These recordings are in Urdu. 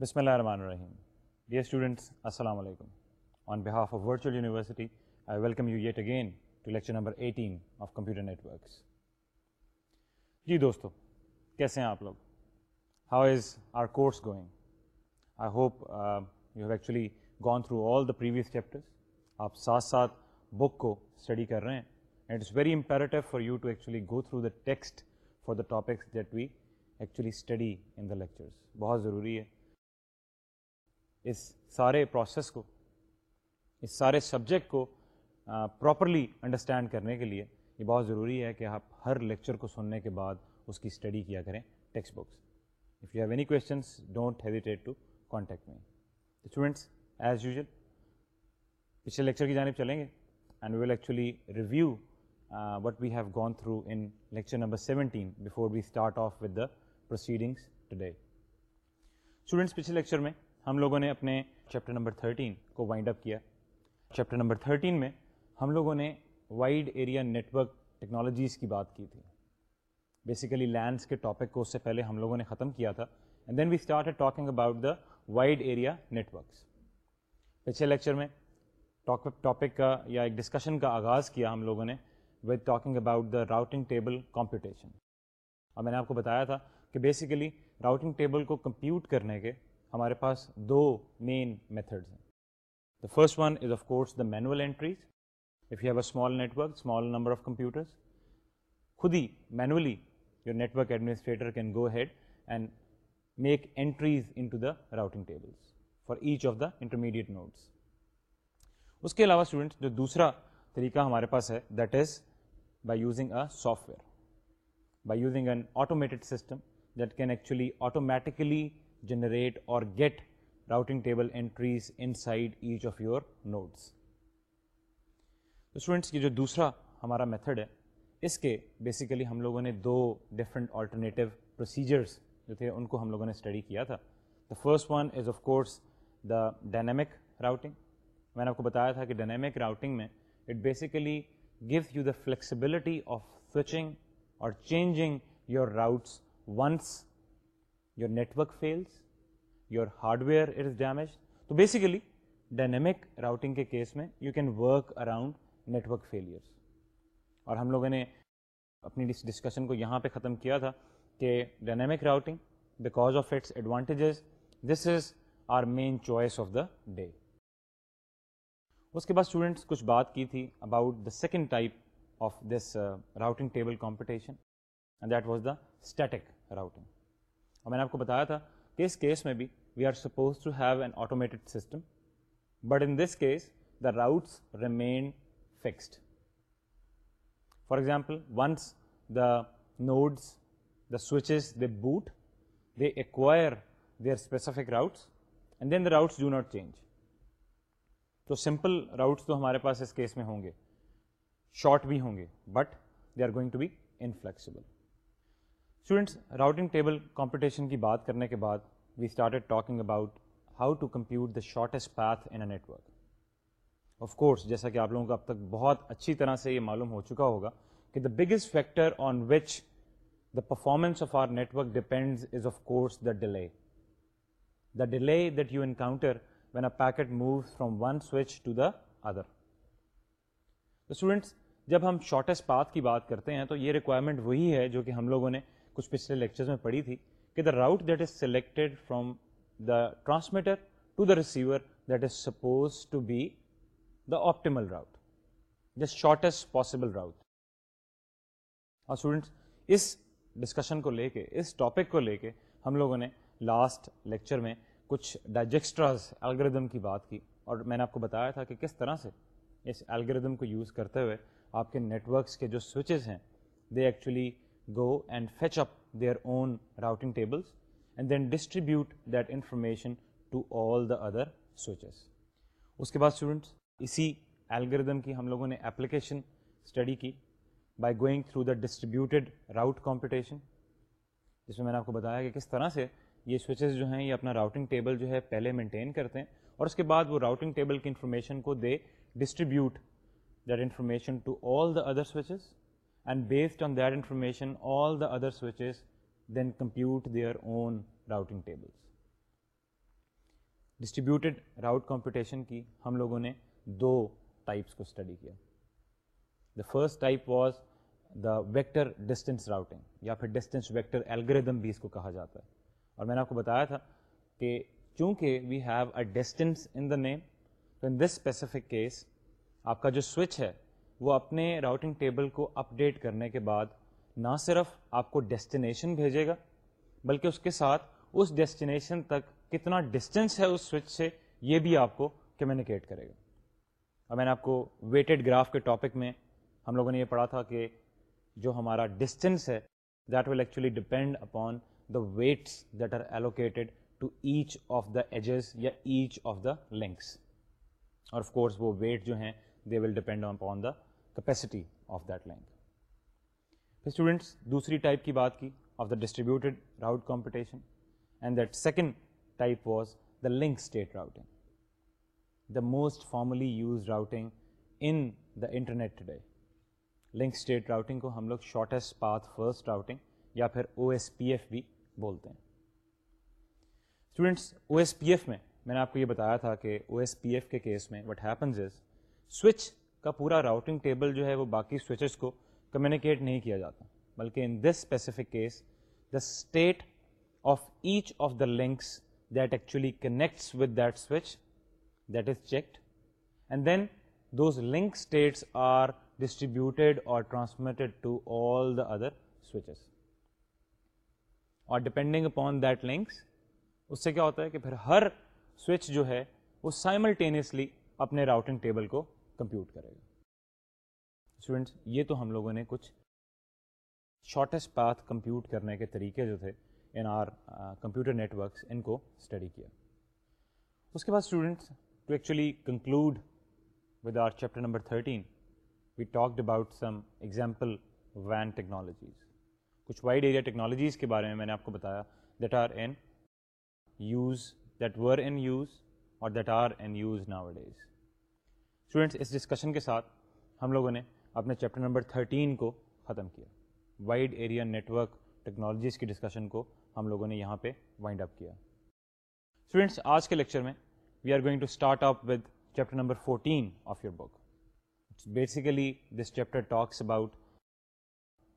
بسم اللہ الرحمن الرحیم ڈیئر اسٹوڈنٹس السلام علیکم on behalf of virtual university I welcome you yet again to lecture number eighteen of computer networks جی دوستو کیسے ہیں آپ لوگ how is our course going I hope you have actually gone through all the previous chapters آپ ساتھ ساتھ بک کو اسٹڈی کر رہے ہیں and it's very imperative for you to actually go through the text for the topics that we actually study in the lectures بہت ضروری ہے اس سارے پروسیس کو اس سارے سبجیکٹ کو پراپرلی انڈرسٹینڈ کرنے کے لیے یہ بہت ضروری ہے کہ آپ ہر لیکچر کو سننے کے بعد اس کی اسٹڈی کیا کریں text books if you have any don't hesitate to contact me students as usual پچھلے لیکچر کی جانب چلیں گے and we will actually review what we have gone through in lecture number seventeen before we start off with the proceedings today students پچھلے لیکچر میں ہم لوگوں نے اپنے چیپٹر نمبر 13 کو وائنڈ اپ کیا چیپٹر نمبر 13 میں ہم لوگوں نے وائڈ ایریا نیٹورک ٹیکنالوجیز کی بات کی تھی بیسیکلی لینڈس کے ٹاپک کو اس سے پہلے ہم لوگوں نے ختم کیا تھا and then we start talking about the wide area networks پچھلے لیکچر میں ٹاپک کا یا ایک ڈسکشن کا آغاز کیا ہم لوگوں نے with talking about the routing table computation اور میں نے آپ کو بتایا تھا کہ بیسیکلی راؤٹنگ ٹیبل کو کمپیوٹ کرنے کے ہمارے پاس دو مین میتھڈز ہیں the first one is of course the manual entries if you have a small network small number of computers خود ہی manually your network administrator can go head and make entries in to the routing tables for each of the intermediate nodes اس کے علاوہ اسٹوڈنٹ جو دوسرا طریقہ ہمارے پاس ہے that is by using a software by using an automated system that can actually automatically generate اور get routing table entries inside each of your nodes students یہ جو دوسرا ہمارا میتھڈ ہے اس کے بیسیکلی ہم لوگوں نے دو ڈفرنٹ آلٹرنیٹیو پروسیجرس جو تھے ان کو ہم لوگوں نے اسٹڈی کیا تھا the first one is of course the dynamic routing میں نے آپ کو بتایا تھا کہ ڈائنامک راؤٹنگ میں it basically goes you the flexibility of switching اور changing your routes once your network fails your hardware it is damage تو بیسیکلی ڈائنیمک راؤٹنگ کے کیس میں you can work around network failures اور ہم لوگوں نے اپنی اس ڈسکشن کو یہاں پہ ختم کیا تھا کہ dynamic routing because of its advantages this is our main choice of the day اس کے بعد اسٹوڈنٹس کچھ بات کی تھی about the second type of this routing table computation that was the static routing اور میں نے آپ کو بتایا تھا کہ اس کیس میں بھی we are supposed to have an automated system but in this case the routes remain fixed for example once the nodes the switches they boot they acquire there are specific routes and then the routes do not change تو سمپل راؤٹس تو ہمارے پاس اس کیس میں ہوں گے شارٹ بھی ہوں گے but they are going to be inflexible students routing table computation کی بات کرنے کے بعد we started talking about how to compute the shortest path in a network of course جیسا کہ آپ لوگوں کو اب تک بہت اچھی طرح سے یہ معلوم ہو چکا ہوگا کہ the biggest factor on which the performance of our network depend is of course the delay the delay that you encounter when a packet move from one switch to the other students جب ہم شارٹیسٹ پاتھ کی بات کرتے ہیں تو یہ ریکوائرمنٹ وہی ہے جو کہ ہم لوگوں نے کچھ پچھلے لیکچرز میں پڑھی تھی کہ the route that is selected from the transmitter to the receiver that is suppose to be the optimal route the shortest possible route اور اسٹوڈنٹس اس ڈسکشن کو لے کے اس ٹاپک کو لے کے ہم لوگوں نے لاسٹ لیکچر میں کچھ ڈائجیکسٹراز الگریدم کی بات کی اور میں نے آپ کو بتایا تھا کہ کس طرح سے اس الگریدم کو یوز کرتے ہوئے آپ کے نیٹ ورکس کے جو سوئچز ہیں they actually go and fetch up their own routing table and then distribute information to all the other switches اس کے بعد اسٹوڈنٹس اسی الگریدم کی ہم لوگوں نے اپلیکیشن اسٹڈی کی by going through the distributed route computation جس میں میں نے آپ کو بتایا کہ کس طرح سے یہ سوئچز جو ہیں یہ اپنا راؤٹنگ ٹیبل جو ہے پہلے مینٹین کرتے ہیں اور اس کے بعد وہ راؤٹنگ ٹیبل کی انفارمیشن کو they distribute that information to all the other switches and based on that information all the other switches then compute their own routing tables distributed route computation کی ہم لوگوں نے دو ٹائپس کو اسٹڈی کیا the first type was the vector distance routing یا پھر ڈسٹینس ویکٹر الگریدم بھی اس کو کہا جاتا ہے اور میں نے آپ کو بتایا تھا کہ چونکہ we have a distance in the name to in this specific case آپ کا جو سوئچ ہے وہ اپنے راؤٹنگ ٹیبل کو اپ ڈیٹ کرنے کے بعد نہ صرف آپ کو ڈیسٹینیشن بھیجے گا بلکہ اس کے ساتھ اس ڈیسٹینیشن تک کتنا ڈسٹینس ہے اس سوئچ سے یہ بھی آپ کو کمیونیکیٹ کرے گا اور میں نے آپ کو ویٹڈ گراف کے ٹاپک میں ہم لوگوں نے یہ پڑھا تھا کہ جو ہمارا ڈسٹینس ہے that will actually depend upon the weights that are allocated to each of the edges یا ایچ آف دا لنکس اور آف کورس وہ ویٹ جو ہیں they will depend upon upon the پھر دوسری ٹائپ کی بات کی of the distributed route computation and that second was the link state routing the most فامنلی use routing in the internet link state routing کو ہم لوگ شارٹیسٹ پاتھ فرسٹ راؤٹنگ یا پھر او ایس پی ایف بھی بولتے ہیں او ایس پی ایف میں میں نے آپ کو یہ بتایا تھا کہ او ایس پی ایف کے کیس میں وٹ ہیپنز از سوئچ کا پورا راؤٹنگ ٹیبل جو ہے وہ باقی سوئچز کو کمیونیکیٹ نہیں کیا جاتا بلکہ in this specific case the state of each of the links that actually connects with that switch that is checked and then those link states are distributed اور ٹرانسمیٹڈ ادر سوئچز اور ڈپینڈنگ اپان دیٹ لنکس اس سے کیا ہوتا ہے کہ پھر ہر سوئچ جو ہے وہ سائملٹینیسلی اپنے راؤٹنگ ٹیبل کو کمپیوٹ کرے گا اسٹوڈینٹس یہ تو ہم لوگوں نے کچھ شارٹیسٹ پاتھ کمپیوٹ کرنے کے طریقے جو تھے ان آر کمپیوٹر نیٹ ورکس ان کو اسٹڈی کیا اس کے بعد students to actually conclude with our chapter number thirteen we talked about some example وین ٹیکنالوجیز کچھ وائڈ ایریا ٹیکنالوجیز کے بارے میں میں نے آپ کو بتایا that are in use that were in use اور that are in use days students اس ڈسکشن کے ساتھ ہم لوگوں نے اپنے چیپٹر نمبر تھرٹین کو ختم کیا وائڈ ایریا نیٹورک ٹیکنالوجیز کی ڈسکشن کو ہم لوگوں نے یہاں پہ وائنڈ اپ کیا اسٹوڈینٹس آج کے لیکچر میں we are going to start up with chapter number fourteen of your book basically this chapter talks about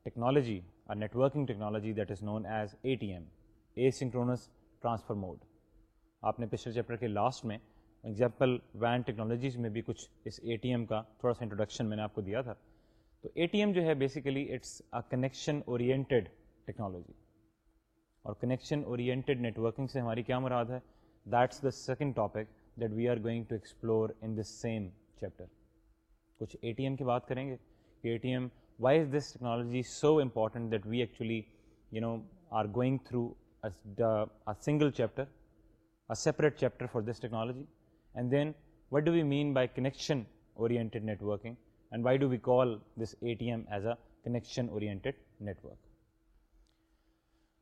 technology net networking technology that is known as A T M asynchronous transfer mode آپ نے پچھلے چیپٹر کے لاسٹ میں ایگزامپل وین ٹیکنالوجیز میں بھی کچھ اس اے ٹی ایم کا تھوڑا سا انٹروڈکشن میں نے آپ کو دیا تھا تو اے ٹی ایم جو ہے basically it's a connection oriented technology اور کنیکشن اورینٹیڈ نیٹورکنگ سے ہماری کیا مراد ہے that's the second topic that we are going to explore in this same chapter کچھ اے ٹی ایم کی بات کریں گے کہ A T M why is this technology so important that we actually you know are going through single chapter a separate chapter for this technology and then what do we mean by connection oriented networking and why do we call this A T M as a connection oriented network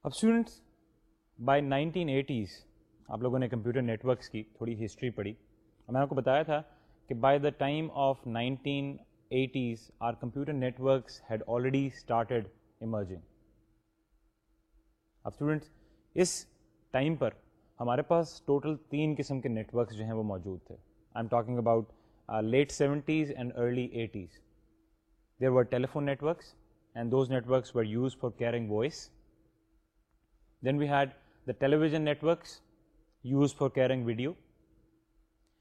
اب اسٹوڈنٹس بائی نائنٹین ایٹیز آپ لوگوں نے کمپیوٹر نیٹ ورکس کی تھوڑی ہسٹری پڑھی اور میں آپ کو بتایا تھا کہ by the time of nineteen eighties are computer networks emerging اب اسٹوڈنٹس اس ٹائم پر ہمارے پاس ٹوٹل تین قسم کے نیٹ ورکس جو ہیں وہ موجود تھے I am talking about late seventies and early eighties there were telephone networks and those networks we use for carrying voice then we had the television works use for carrying video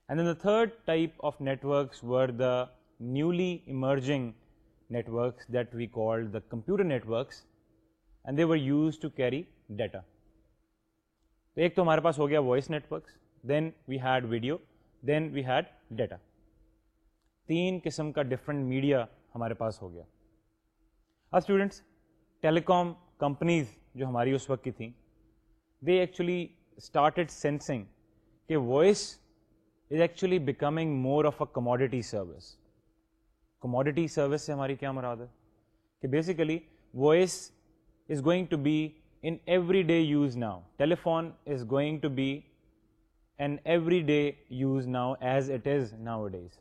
and then the third type of networks were the newly emerging networks that we call the computer networks and they were used to carry data ایک تو ہمارے پاس ہو گیا voice networks then we had video then we had data تین قسم کا ڈفرینٹ میڈیا ہمارے پاس ہو گیا اب اسٹوڈنٹس ٹیلی کام کمپنیز جو ہماری اس وقت کی تھیں دے ایکچولی اسٹارٹیڈ سینسنگ کہ voice is actually becoming more of a commodity service commodity service سے ہماری کیا مراد ہے کہ basically voice is going to be in every day use now telephone is going to be N every day use now as it is nowadays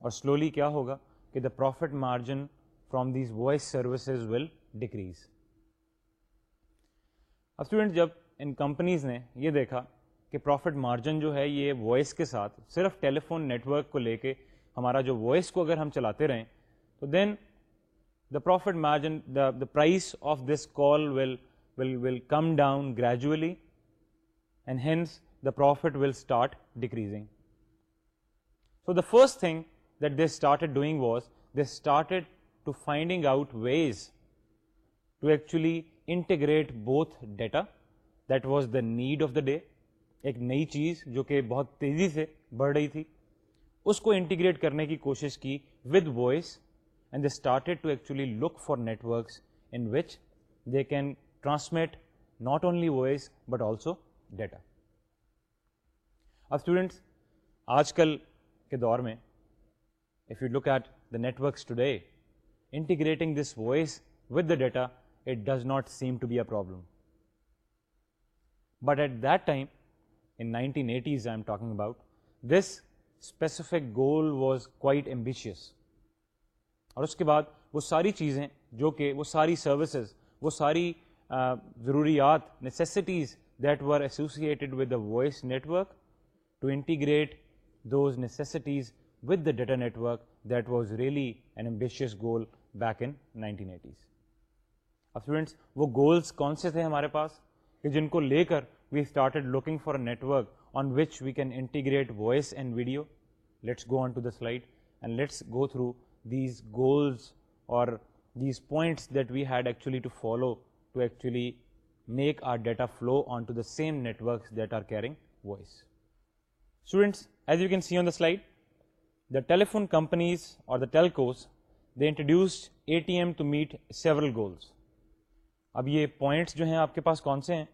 اور سلولی کیا ہوگا کہ the profit margin from these voice services will decrease اب اسٹوڈنٹ جب ان کمپنیز نے یہ دیکھا کہ پروفٹ مارجن جو ہے یہ وائس کے ساتھ صرف ٹیلیفون نیٹورک کو لے کے ہمارا جو وائس کو اگر ہم چلاتے رہیں تو then the profit margin the the price of this call will will come down gradually and hence the profit will start decreasing so the first thing that the started doing was they started to finding out ways to actually integrate both data that was the need of the day ایک نئی چیز جو کہ بہت تیزی سے بڑھ رہی تھی اس کو انٹیگریٹ کرنے کی کوشش کی with voice and they started to actually look for networks in which they can transmit not only voice but also data اب اسٹوڈینٹس آج كل كے دور میں if you look at the networks today integrating this voice with the data it does not seem to be a problem but at that time nineteen eighties talking about this specific goal was quite ambitious اور اس کے بعد وہ ساری چیزیں جو کہ وہ ساری سروسز وہ ساری ضروریات necessities that were associated with the voice network to integrate those necessities with the data network that was really an ambitious goal back in nineteen eighties اب اسٹوڈینٹس وہ گولس کون سے تھے ہمارے پاس کہ جن کو لے کر we started looking for network on which we can integrate voice and video let's go on to the slide and let's go through goals points that we had actually to follow to actually make our data flow on to the same network as you can see on the slide the telephone companies اور telcos they introduce A T M to meet several goals اب یہ پوائنٹس جو ہیں آپ کے پاس کون سے ہیں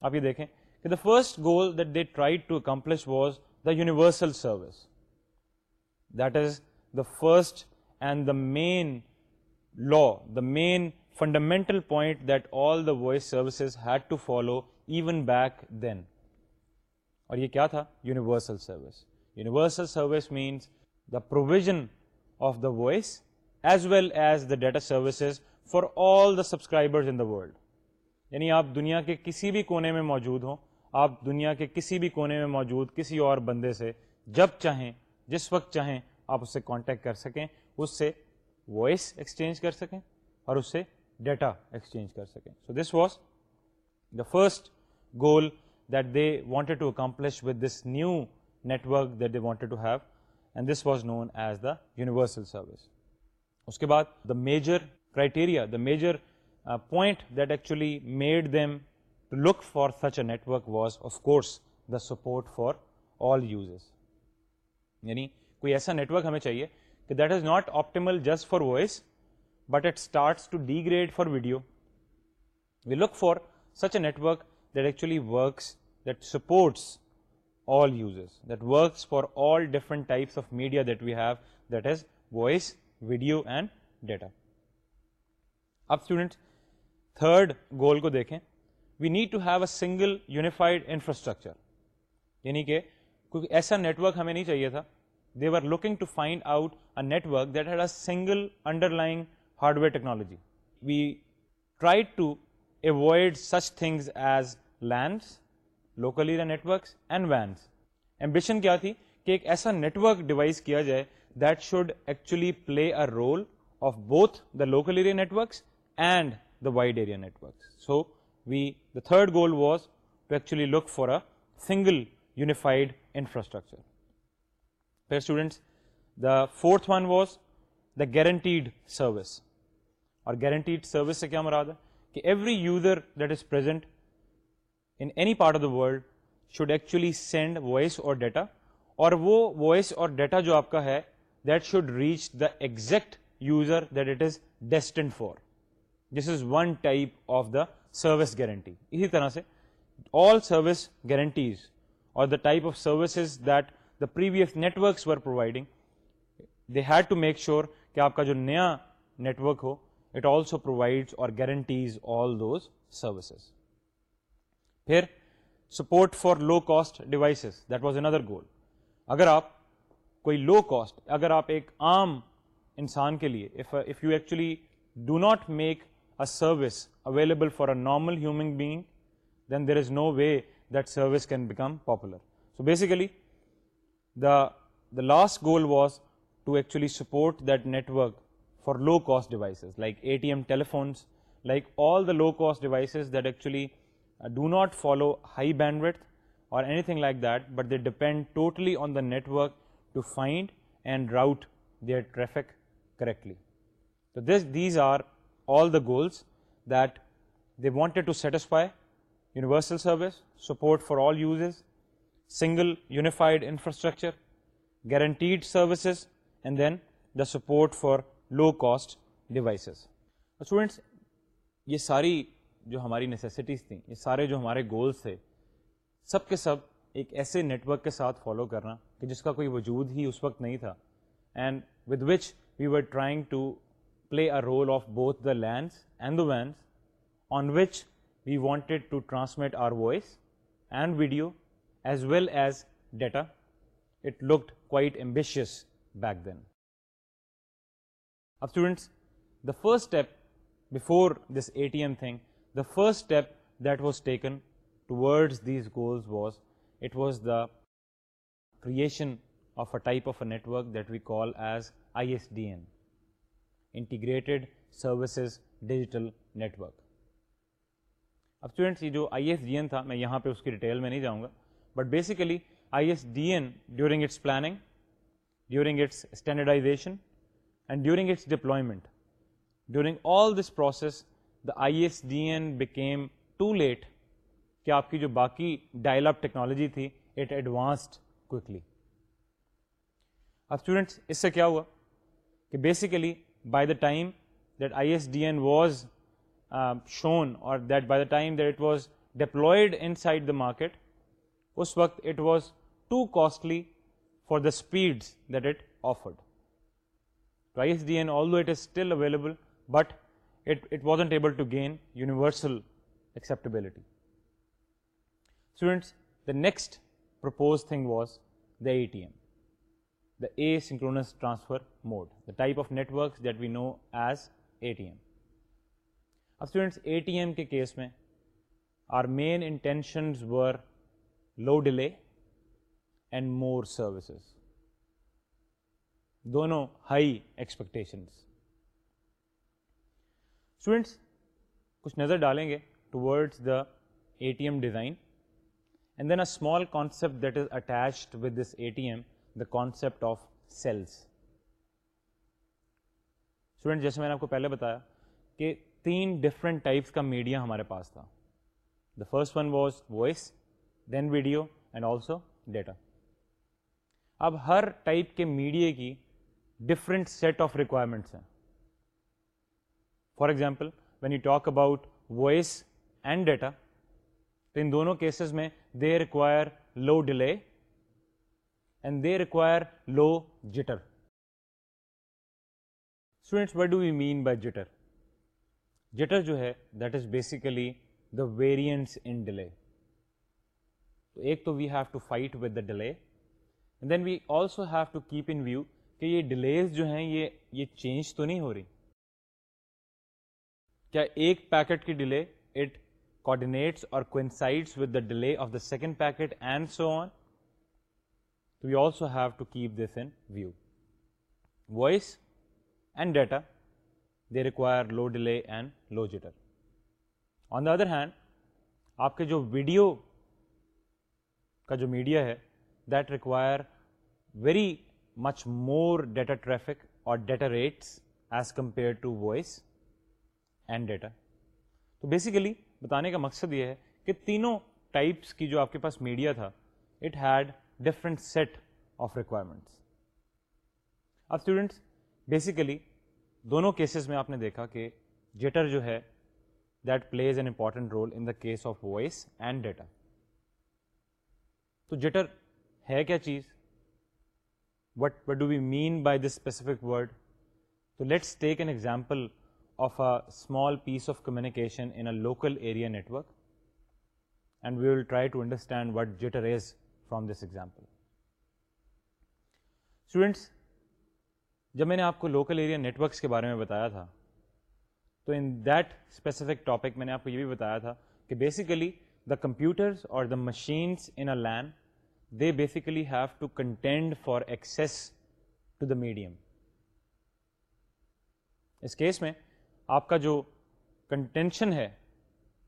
آپ یہ دیکھیں کہ the first goal that they try to accomplish was the universal service that is the first and the main لا the main fundamental point that all the voice services had to follow even back then اور یہ کیا تھا universal service universal service means the provision of the voice as well as the data services for all the subscribers in the world یعنی آپ دنیا کے کسی بھی کونے میں موجود ہوں آپ دنیا کے کسی بھی کونے میں موجود کسی اور بندے سے جب چاہیں جس وقت چاہیں آپ اس سے کانٹیکٹ کر سکیں اس سے وائس ایکسچینج کر سکیں اور اس سے ڈیٹا ایکسچینج کر سکیں so this was the first goal that they wanted to accomplish with this new network that they wanted to have and this was known as the universal service اس کے بعد the major criteria the major point that actually made them to look for such a network was of course the support for all users یعنی کوئی ایسا نیٹورک ہمیں چاہیے کہ that is not optimal just for voice but it starts to degrade for video we look for such a network that actually works that supports all users that works for all different types of media that we have that is voice video and data اب اسٹوڈنٹ تھرڈ گول کو دیکھیں we need to have a single unified infrastructure یعنی کہ کوئی ایسا نیٹورک ہمیں نہیں چاہیے تھا they are looking to find out a work that had a single underlying hardware technology we try to avoid such things as LANs local area networks and WANs ambition کیا تھی کہ ایک ایسا نیٹورک ڈیوائس کیا جائے that should actually play a role of both the local area networks and the wide area networks so we the third goal was to actually look for a single unified infrastructure پھر students the fourth one was the guaranteed service اور گارنٹیڈ سروس سے کیا مراد ہے کہ every user that is present in any part of the world should actually send voice اور ڈیٹا اور وہ وائس اور ڈیٹا جو آپ کا ہے that should reach the exact user that it is destined for this is one type of the service guarantee اسی طرح سے آل سروس گارنٹیز اور the type of service that the previous networks were providing they had to make sure کہ آپ کا جو نیا نیٹورک ہو اٹ آلسو پرووائڈ اور گارنٹیز آل دوز سروسز پھر support for low cost devices that was another goal اگر آپ کوئی لو کاسٹ اگر آپ ایک عام انسان کے لیے if you actually do not make a service available for a normal human being then there is no way that service can become popular so basically The last goal was to actually support that network for low cost devices like ATM telephones, like all the low cost devices that actually uh, do not follow high bandwidth or anything like that, but they depend totally on the network to find and route their traffic correctly. So, these are all the goals that they wanted to satisfy: universal service, support for all users, single unified infrastructure guaranteed services and then the support for low cost devices students, یہ ساری جو ہماری نیسیسٹیز تھیں یہ سارے جو ہمارے گولز تھے سب کے سب ایک ایسے نیٹ ورک کے ساتھ فالو کرنا کہ جس کا کوئی وجود ہی اس وقت نہیں تھا and with which we were trying to play a role of both the LANs and the WANs on which we wanted to transmit our voice and video as well as data it looked quite ambitious back then اب students the first step before this A T M think the first step that was taken toward these goals was it was the creation of a type of a network that we call as I S D N integrated services digital network اب اسٹوڈینٹس یہ جو آئی ایس ڈی این تھا میں یہاں پہ اس کی ڈیٹیل میں نہیں جاؤں گا but basically I S D N during its planning during its standardization and during its deployment during all this process the I S D N became too late کہ آپ کی جو باقی ڈائل اپ ٹیکنالوجی تھی اٹ ایڈوانسڈ کوئکلی اب اسٹوڈنٹس اس سے کیا ہوا کہ basically by the time that I S D N was shown اور that by the time that it was deployed inside the market اس وقت it was too costly for the speed that it offered price D and though it is still available but it was wasn't able to gain universal acceptability students the next purpose thing was the A T M the asynchronous transfer mode the type of networks that we know as A T M اب اسٹوڈینٹس اے ٹی ایم کے کیس میں our main intentions were low delay and more services دونوں ہائی ایکسپیکٹیشنس اسٹوڈینٹس کچھ نظر ڈالیں گے towards the A T M design and then a small concept that is attached with this A T M the concept of cells student جیسے میں نے آپ کو پہلے بتایا کہ تین ڈفرینٹ ٹائپس کا میڈیا ہمارے پاس تھا the first one was voice then video and also data اب ہر ٹائپ کے میڈیا کی ڈفرنٹ سیٹ آف ریکوائرمنٹس ہیں for example when you talk about voice and data تو ان دونوں کیسز میں they require low delay and they require low jitter students what do you mean by jitter jitter جو ہے that is basically the variants in delay ایک تو we have to fight with the delay then we also have to keep in view کہ یہ ڈیلیز جو ہیں یہ یہ چینج تو نہیں ہو رہی کیا ایک پیکٹ کی ڈیلے اٹ کوڈینیٹس اور coincides with the delay of the second packet and so on تو we also have to keep this in view voice and data they require low delay and low jitter on the other hand آپ کے جو ویڈیو کا جو میڈیا ہے that require very much more data traffic اور data rates as compare to voice and data تو بیسیکلی بتانے کا مقصد یہ ہے کہ تینوں ٹائپس کی جو آپ کے پاس میڈیا تھا it had different set of requirements اب اسٹوڈنٹس بیسیکلی دونوں کیسز میں آپ نے دیکھا کہ جیٹر جو ہے that plays an important role in the case of voice and data تو جٹر ہے کیا چیز what what do we mean by this specific word تو let's take an example of a small piece of communication in a local area network and we will try to understand what jitter is from this example students جب میں نے آپ کو لوکل ایریا نیٹ ورکس کے بارے میں بتایا تھا تو ان دیٹ اسپیسیفک ٹاپک میں نے آپ کو یہ بھی بتایا تھا کہ basically the computers or the machines in a LAN they basically have to contend for access to the medium اس کیس میں آپ کا جو کنٹینشن ہے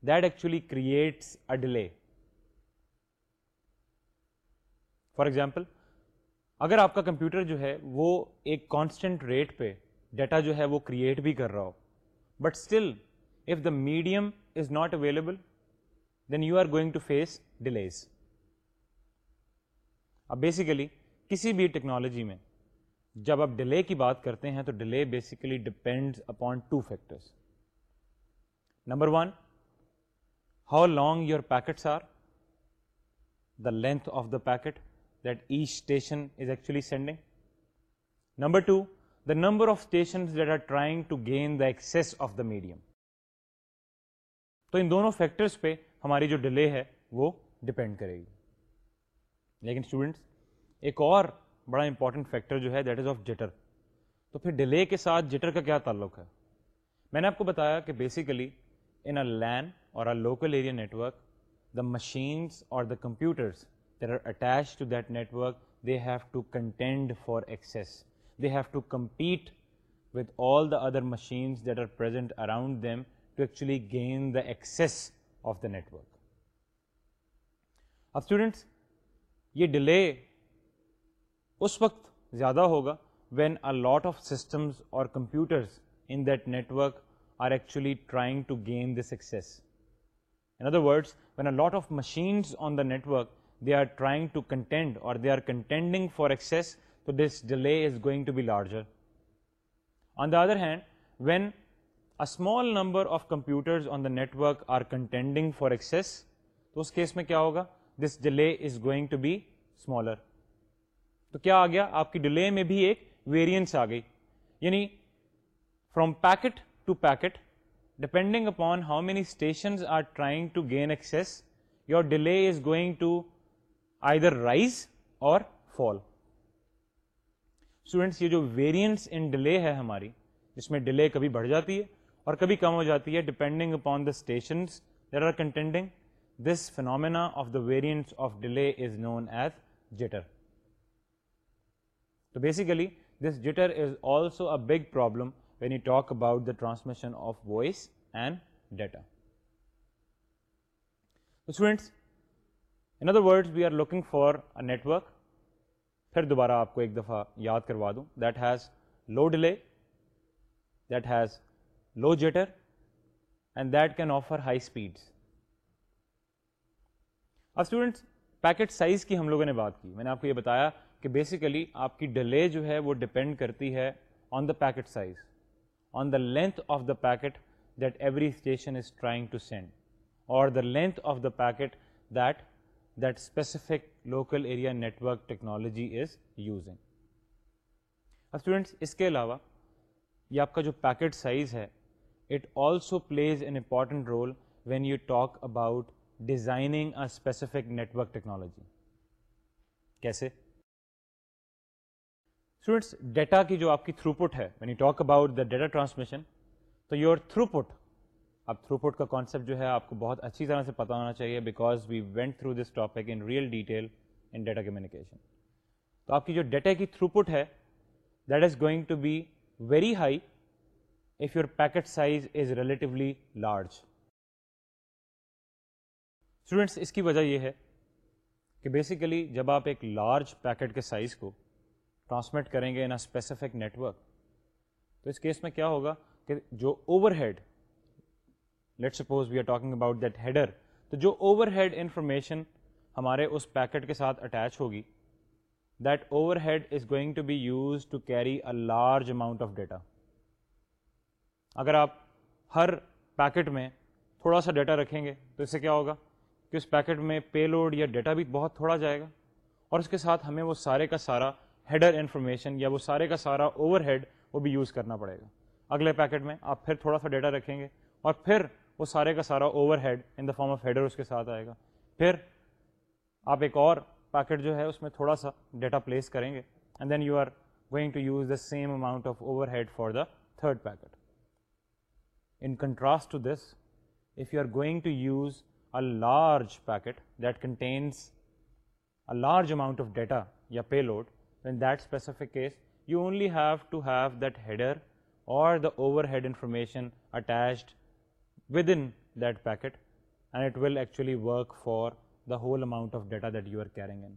that actually creates a delay for example اگر آپ کا کمپیوٹر جو ہے وہ ایک کانسٹنٹ ریٹ پہ ڈیٹا جو ہے وہ کریٹ بھی کر رہا ہو but still if the medium is not available then you are going to face delays اب بیسیکلی کسی بھی ٹیکنالوجی میں جب آپ ڈیلے کی بات کرتے ہیں تو delay basically depend upon two factors number one how long your packets are the length of the packet that each station is actually sending number two the number of station that are trying to gain the access of the medium تو ان دونوں فیکٹرس پہ ہماری جو ڈیلے ہے وہ ڈپینڈ کرے گی لیکن اسٹوڈینٹس ایک اور بڑا امپورٹنٹ فیکٹر جو ہے دیٹ از آف جٹر تو پھر ڈیلے کے ساتھ جٹر کا کیا تعلق ہے میں نے آپ کو بتایا کہ basically in a LAN or a local area network the machines or the computers that are attach to that network they have to contend for access they have to compete with all the other machines that present around them to actually gain the access of the work اب اسٹوڈینٹس یہ ڈیلے اس وقت زیادہ ہوگا when a lot of systems or computers in that network are actually trying to gain the a lot of machines on the network they are trying to contend اور they are contending for access تو this delay is going to be larger on the other hand when a small number of computers on the network are contending for access تو اس کیس میں کیا ہوگا this delay is going to be smaller تو کیا آ گیا آپ کی ڈیلے میں بھی ایک ویریئنس آ گئی یعنی from packet to packet depending upon how many stations are trying to gain access your delay is going to either rise or fall students یہ جو ویریئنس ان ڈیلے ہے ہماری جس میں ڈیلے کبھی بڑھ جاتی ہے اور کبھی کم ہو جاتی ہے depending upon the station contending this phenomena of the variants of delay is jitter. As basically, تو basically this jitter is also a big problem when you talk about the transmission of voice and data students in words, word we are looking for network. پھر دوبارہ آپ کو ایک دفعہ یاد کروا دوں that has low delay that has low jitter and that can offer high speeds اب اسٹوڈینٹس پیکٹ سائز کی ہم لوگوں نے بات کی میں نے آپ کو یہ بتایا کہ بیسیکلی آپ کی ڈیلے جو ہے وہ ڈپینڈ کرتی ہے on the packet size on the length of the packet that every station is trying to send اور the length of the packet that that specific local area network technology is using students اس کے علاوہ یہ آپ کا جو پیکٹ سائز ہے it also plays an important role when you talk about designing a specific network technology کیسے اسٹوڈینٹس ڈیٹا کی جو آپ کی تھرو پٹ ہے talk about the data transmission تو یور تھرو پٹ اب تھرو پٹ کا کانسیپٹ جو ہے آپ کو بہت اچھی طرح سے پتا ہونا چاہیے because we went through this topic in real detail in data communication تو آپ کی جو ڈیٹا کی تھرو پٹ ہے that is going to be very high if your packet size is relatively large students اس کی وجہ یہ ہے کہ بیسیکلی جب آپ ایک لارج پیکٹ کے سائز کو ٹرانسمٹ کریں گے ان اے اسپیسیفک نیٹورک تو اس کیس میں کیا ہوگا کہ جو overhead late suppose we are talking about that header تو جو اوور ہیڈ انفارمیشن ہمارے اس پیکٹ کے ساتھ اٹیچ ہوگی that overhead is going to be use to carry a large amount of data اگر آپ ہر پیکٹ میں تھوڑا سا ڈیٹا رکھیں گے تو اس سے کیا ہوگا کہ اس پیکٹ میں پے لوڈ یا ڈیٹا بھی بہت تھوڑا جائے گا اور اس کے ساتھ ہمیں وہ سارے کا سارا ہیڈر انفارمیشن یا وہ سارے کا سارا اوور ہیڈ وہ بھی یوز کرنا پڑے گا اگلے پیکٹ میں آپ پھر تھوڑا سا ڈیٹا رکھیں گے اور پھر وہ سارے کا سارا overhead in the form of header اس کے ساتھ آئے گا پھر آپ ایک اور پیکٹ جو ہے اس میں تھوڑا سا ڈیٹا پلیس کریں گے and then you are going to use the same amount of overhead for the third packet in contrast to this if you are going to use a large packet that contains large amount of data یا payload in that specific case you only have to have that header or the overhead information attached with in that packet and it will actually work for the whole amount of data that you are carrying N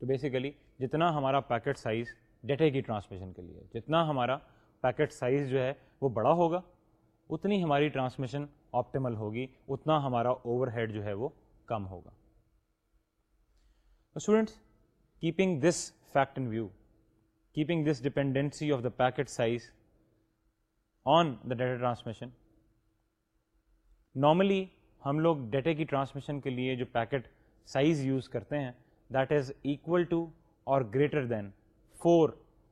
تو بیسیکلی جتنا ہمارا پیکٹ سائز ڈیٹے کی ٹرانسمیشن کے لیے جتنا ہمارا پیکٹ سائز جو ہے وہ بڑا ہوگا اتنی ہماری ٹرانسمیشن آپٹیمل ہوگی اتنا ہمارا اوور ہیڈ جو ہے وہ کم ہوگا students keeping this fact in view keeping this dependency of the packet size on the data transmission normally ہم لوگ ڈیٹا کی ٹرانسمیشن کے لیے جو پیکٹ سائز یوز کرتے ہیں that is equal to or greater than four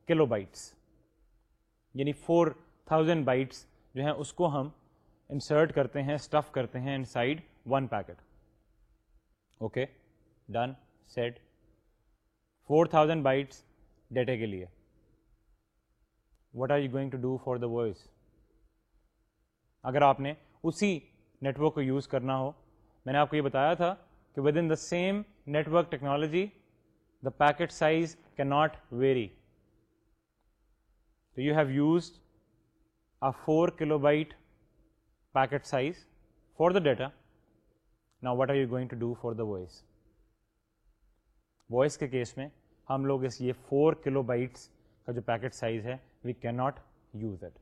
kilo bytes یعنی فور تھاؤزینڈ بائٹس جو ہیں اس کو ہم انسرٹ کرتے ہیں اسٹف کرتے ہیں inside one packet okay done set four thousand bytes ڈیٹے کے لیے what are you going to do for the voice اگر آپ نے اسی نیٹورک کو یوز کرنا ہو میں نے آپ کو یہ بتایا تھا کہ with in the same network technology the packet size کی not very you have used four kilo byte packet size for the data نا what are you going to do for the voice voice کے کیس میں ہم لوگ اس لیے فور کلو بائٹس کا جو پیکٹ سائز ہے we can't use that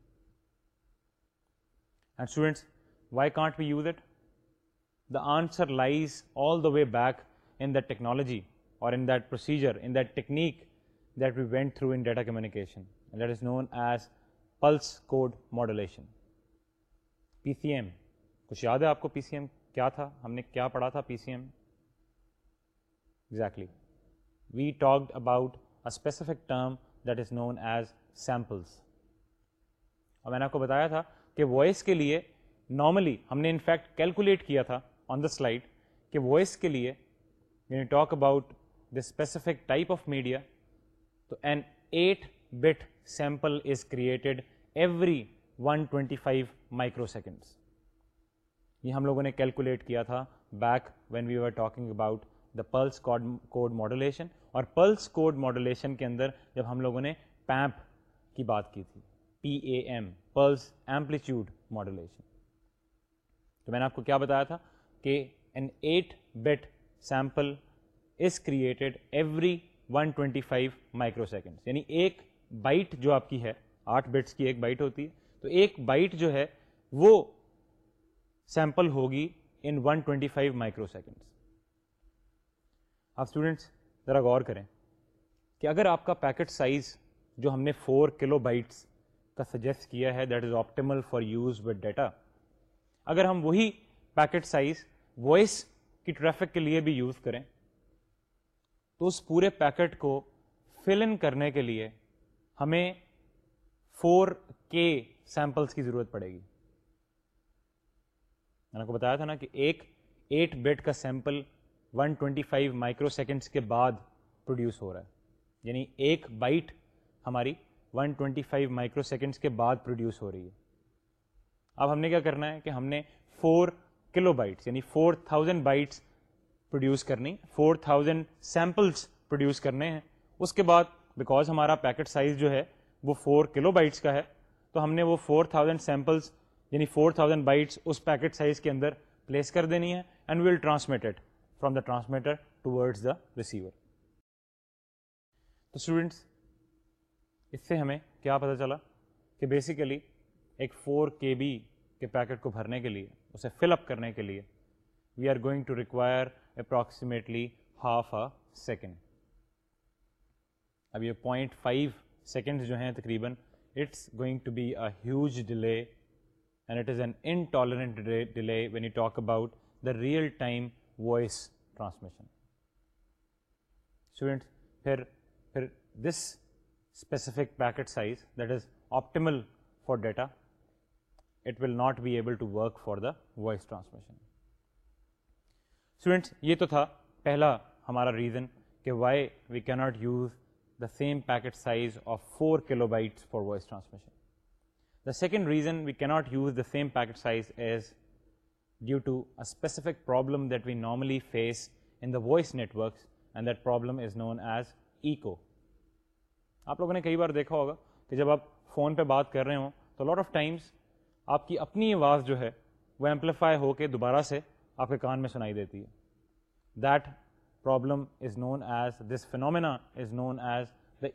and students why can't be use it the answer lies all the way back in technology or in that procedure in that technique that we went through in data communication that is known as pulse code modulation P C M کچھ یاد ہے آپ کو پی سی ایم کیا تھا ہم نے کیا پڑھا تھا P C M exactly we talked about a specific term that is known as samples اور میں نے آپ کو بتایا تھا کہ وائس کے لیے نارملی ہم نے انفیکٹ کیلکولیٹ کیا تھا آن دا سلائڈ کہ وائس کے لیے یعنی talk about the specific type of media تو an eight bit sample is created every 125 microseconds یہ ہم لوگوں نے کیلکولیٹ کیا تھا back when we are talking about the pulse code modulation اور پلس کوڈ ماڈولیشن کے اندر جب ہم لوگوں نے پیمپ کی بات کی تھی P A M plus amplitude modulation تو میں نے آپ کو کیا بتایا تھا کہ an eight bit sample is created every 125 twenty five microseconds یعنی ایک بائٹ جو آپ کی ہے آٹھ بٹس کی ایک بائٹ ہوتی ہے تو ایک بائٹ جو ہے وہ سیمپل ہوگی in 125 twenty five microseconds آپ اسٹوڈینٹس ذرا غور کریں کہ اگر آپ کا پیکٹ سائز جو ہم نے فور کلو بائٹس کا سجیسٹ کیا ہے that is optimal for use with data اگر ہم وہی پیکٹ سائز وائس کی ٹریفک کے لیے بھی یوز کریں تو اس پورے پیکٹ کو فل ان کرنے کے لیے ہمیں فور کے سیمپلس کی ضرورت پڑے گی میں نے کو بتایا تھا نا کہ ایک ایٹ بٹ کا سیمپل 125 ٹوینٹی مائکرو سیکنڈس کے بعد پروڈیوس ہو رہا ہے یعنی ایک بائٹ ہماری 125 ٹوینٹی مائکرو سیکنڈس کے بعد پروڈیوس ہو رہی ہے اب ہم نے کیا کرنا ہے کہ ہم نے 4 کلو بائٹس یعنی 4000 تھاؤزینڈ بائٹس پروڈیوس کرنی 4000 تھاؤزینڈ سیمپلس پروڈیوس کرنے ہیں اس کے بعد بیکاز ہمارا پیکٹ سائز جو ہے وہ فور کلو بائٹس کا ہے تو ہم نے وہ فور تھاؤزینڈ سیمپلس یعنی فور تھاؤزینڈ بائٹس اس پیکٹ سائز کے اندر پلیس کر دینی ہے and we will transmitted from the transmitter towards the receiver تو اسٹوڈینٹس اس سے ہمیں کیا پتہ چلا کہ بیسیکلی ایک فور کے بی کے پیکٹ کو بھرنے کے لیے اسے فل اپ کرنے کے لیے we are going to require approximately half a second اب یہ پوائنٹ فائیو سیکنڈز جو ہیں تقریباً it's going to be a huge delay and it is an intolerant delay when you talk about the real time voice transmission students پھر پھر this specific packet size that is optimal for data it will not be able to work for the voice transmission students یہ تو تھا پہلا ہمارا ریزن کہ وائی وی کی not use the same packet size of four kilo bytes for voice transmission the second reason we can't use the same packet size as due to a specific problem that we normally face in the voice networks and that problem is known as echo آپ لوگوں نے کئی بار دیکھا ہوگا کہ جب آپ فون پہ بات کر رہے ہوں تو لاٹ آف ٹائمس آپ کی اپنی آواز جو ہے وہ ایمپلیفائی ہو کے دوبارہ سے آپ کے کان میں سنائی دیتی ہے that problem is known as this phenomena is known as داو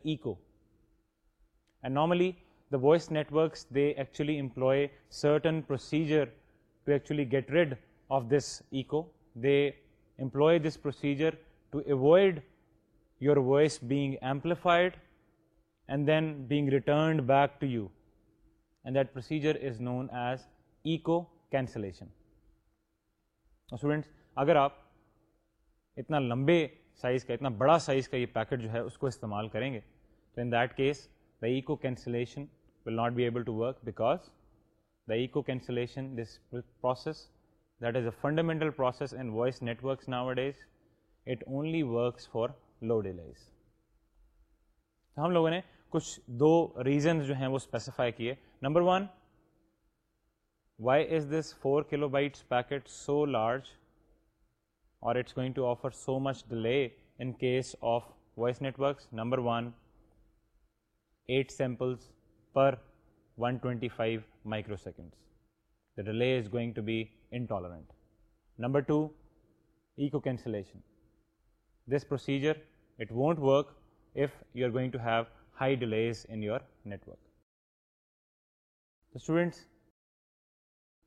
and normally the voice networks they actually employ certain procedure to actually get rid of this echo they employ this procedure to avoid your voice being amplified and then being returned back to you and that procedure is known as echo cancellation students اگر آپ اتنا لمبے سائز کا اتنا بڑا سائز کا یہ پیکٹ جو ہے اس کو استعمال کریں گے تو in that case the echo cancellation will not be able to work because the echo cancellation this process that is a fundamental process in voice networks نا does it only works for low تو ہم لوگوں نے کچھ دو ریزنز جو ہیں وہ اسپیسیفائی کیے number one why is this four kilo bytes packet so large or it's going to offer so much delay in case of voice networks. Number one, 8 samples per 125 microseconds. The delay is going to be intolerant. Number two, echo cancellation. This procedure, it won't work if you are going to have high delays in your network. So, students,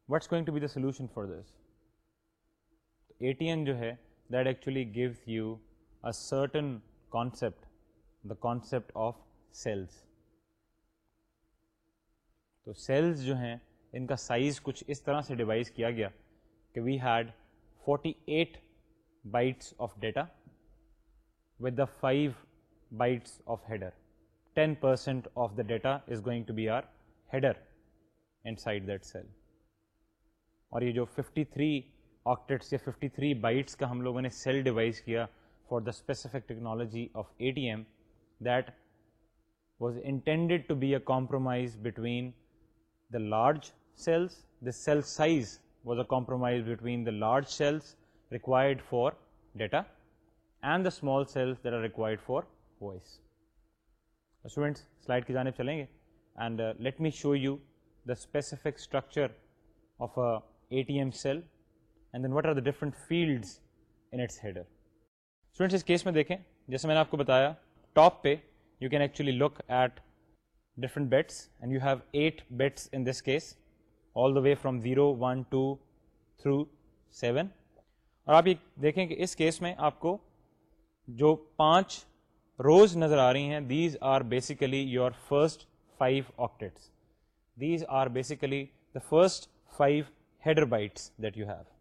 what's going to be the solution for this? جو ہے that actually gives you a certain concept the concept of cells تو سیلز جو ہیں ان کا سائز کچھ اس طرح سے ڈیوائز کیا گیا کہ we had forty eight bytes of data with the five bytes of header ten percent of the data is going to be our header inside that cell اور یہ جو ففٹی تھری آکٹیٹس یا 53 تھری بائٹس کا ہم لوگوں نے سیل ڈیوائز کیا for the specific technology of A T M that was intended to be a compromise between the large cells the cell size was a compromise between the large cells required for data and the small cells that are required for voice students slide کی جانب چلیں گے and let me show you the specific structure of A T M cell and then what are the different fields in its header students اس کیس میں دیکھیں جیسے میں نے آپ کو بتایا ٹاپ پہ you can actually look at different bits and you have eight bits in this case all the way from zero one two through seven اور آپ یہ دیکھیں کہ اس کیس میں آپ کو جو پانچ روز نظر آ رہی ہیں these are basically your first five octets these are basically the first five header bytes that you have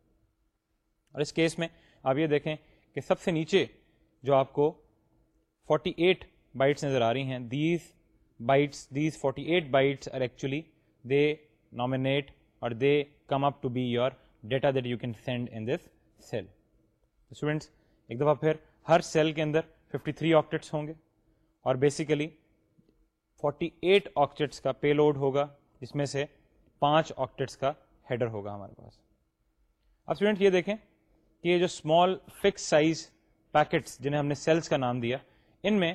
اور اس کیس میں آپ یہ دیکھیں کہ سب سے نیچے جو آپ کو 48 بائٹس نظر آ رہی ہیں these bytes these 48 eight bytes are actually they nominate or they come up to be your data that you can send in this cell students ایک دفعہ پھر ہر سیل کے اندر 53 تھری آکٹیٹس ہوں گے اور بیسیکلی 48 ایٹ آکٹیٹس کا پے لوڈ ہوگا جس میں سے پانچ آکٹیٹس کا ہیڈر ہوگا ہمارے پاس اب اسٹوڈینٹس یہ دیکھیں کہ یہ جو اسمال فکس سائز پیکٹس جنہیں ہم نے سیلس کا نام دیا ان میں